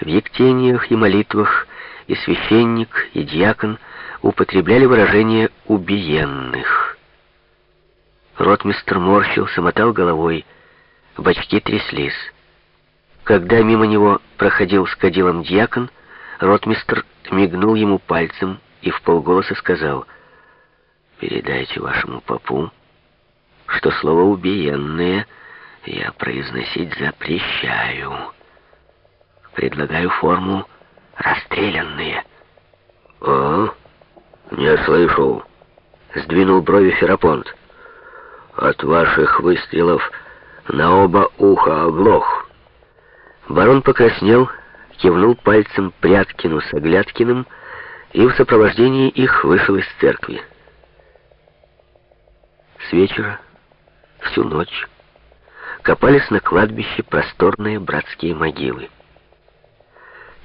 В ектениях и молитвах и священник, и дьякон употребляли выражение «убиенных». Ротмистр морщился, мотал головой, бочки тряслись. Когда мимо него проходил с кадилом дьякон, ротмистр мигнул ему пальцем и в полголоса сказал «Передайте вашему попу, что слово «убиенные» я произносить запрещаю. Предлагаю форму «расстрелянные». «А? Не слышал», — сдвинул брови Ферапонт. «От ваших выстрелов на оба уха оглох». Барон покраснел, кивнул пальцем Пряткину с Оглядкиным и в сопровождении их вышел из церкви. С вечера, всю ночь, копались на кладбище просторные братские могилы.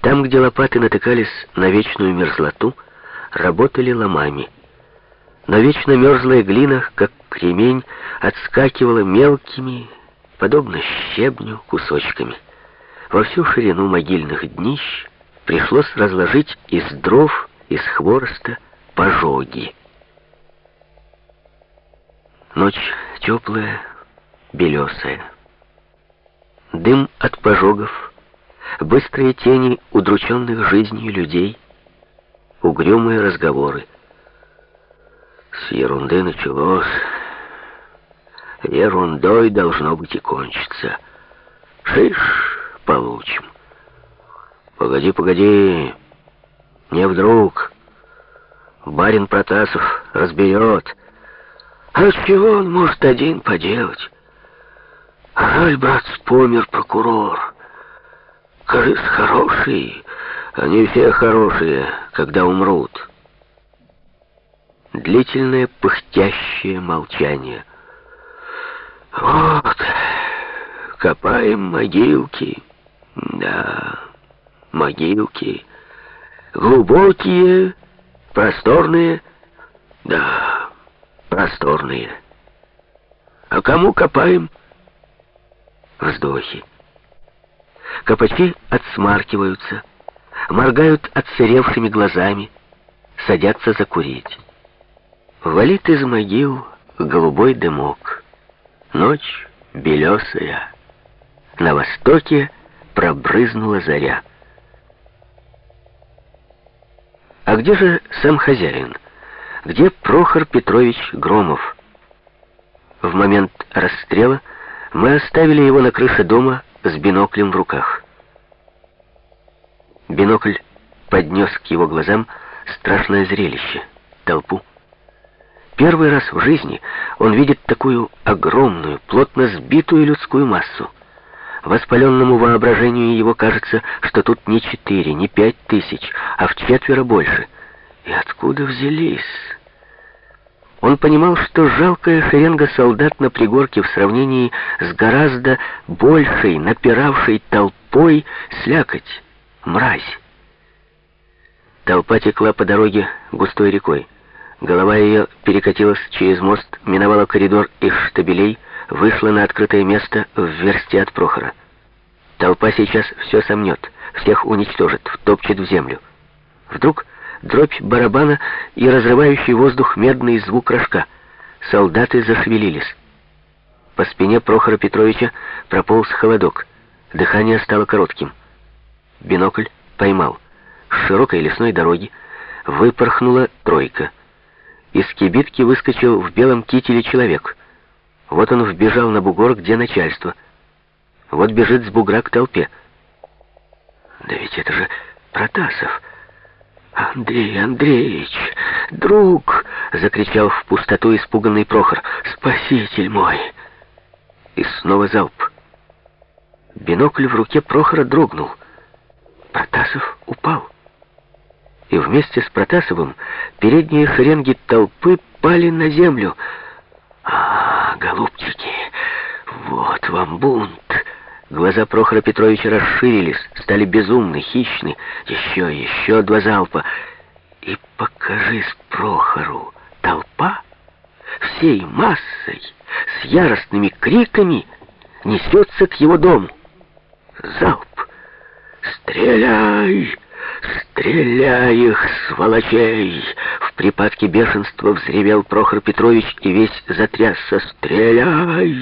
Там, где лопаты натыкались на вечную мерзлоту, работали ломами. Но вечно мерзлая глина, как кремень, отскакивала мелкими, подобно щебню, кусочками. Во всю ширину могильных днищ пришлось разложить из дров, из хвороста пожоги. Ночь теплая, белесая. Дым от пожогов, быстрые тени удрученных жизнью людей, угрюмые разговоры. С ерунды началось, ерундой должно быть и кончится. Шиш, получим. Погоди, погоди, не вдруг. Барин Протасов разберет. А чего он может один поделать? Жаль, брат, помер прокурор. Кажись, хороший. Они все хорошие, когда умрут. Длительное пыхтящее молчание. Вот, копаем могилки. Да, могилки. Глубокие, просторные. Да, просторные. А кому копаем? Вздохи. Копачи отсмаркиваются, моргают отсыревшими глазами, садятся закурить. Валит из могил голубой дымок. Ночь белесая. На востоке пробрызнула заря. А где же сам хозяин? Где Прохор Петрович Громов? В момент расстрела мы оставили его на крыше дома с биноклем в руках. Бинокль поднес к его глазам страшное зрелище — толпу. Первый раз в жизни он видит такую огромную, плотно сбитую людскую массу. Воспаленному воображению его кажется, что тут не четыре, не пять тысяч, а в четверо больше. И откуда взялись? Он понимал, что жалкая шеренга солдат на пригорке в сравнении с гораздо большей, напиравшей толпой слякоть, мразь. Толпа текла по дороге густой рекой. Голова ее перекатилась через мост, миновала коридор из штабелей, вышла на открытое место в версте от Прохора. Толпа сейчас все сомнет, всех уничтожит, втопчет в землю. Вдруг дробь барабана и разрывающий воздух медный звук рожка. Солдаты зашевелились. По спине Прохора Петровича прополз холодок. Дыхание стало коротким. Бинокль поймал. С широкой лесной дороги выпорхнула тройка. Из кибитки выскочил в белом кителе человек. Вот он вбежал на бугор, где начальство. Вот бежит с бугра к толпе. Да ведь это же Протасов. «Андрей Андреевич, друг!» — закричал в пустоту испуганный Прохор. «Спаситель мой!» И снова залп. Бинокль в руке Прохора дрогнул. Протасов упал. И вместе с Протасовым передние шеренги толпы пали на землю. «А, голубчики, вот вам бунт!» Глаза Прохора Петровича расширились, стали безумны, хищны. Еще, еще два залпа. И покажись Прохору толпа всей массой, с яростными криками несется к его дому. Залп, Стреляй! Стреляй их, сволочей! В припадке бешенства взревел Прохор Петрович и весь затрясся. Стреляй!